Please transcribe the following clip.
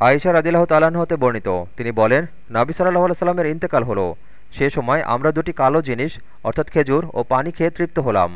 আয়েশা রাজিল্লাহ তাল্লাহ্ন হতে বর্ণিত। তিনি বলেন, নাবি সাল্লাহ সাল্লামের ইন্তেকাল হলো। সে সময় আমরা দুটি কালো জিনিস, অর্থাৎ খেজুর ও পানি খেয়ে তৃপ্ত হলাম।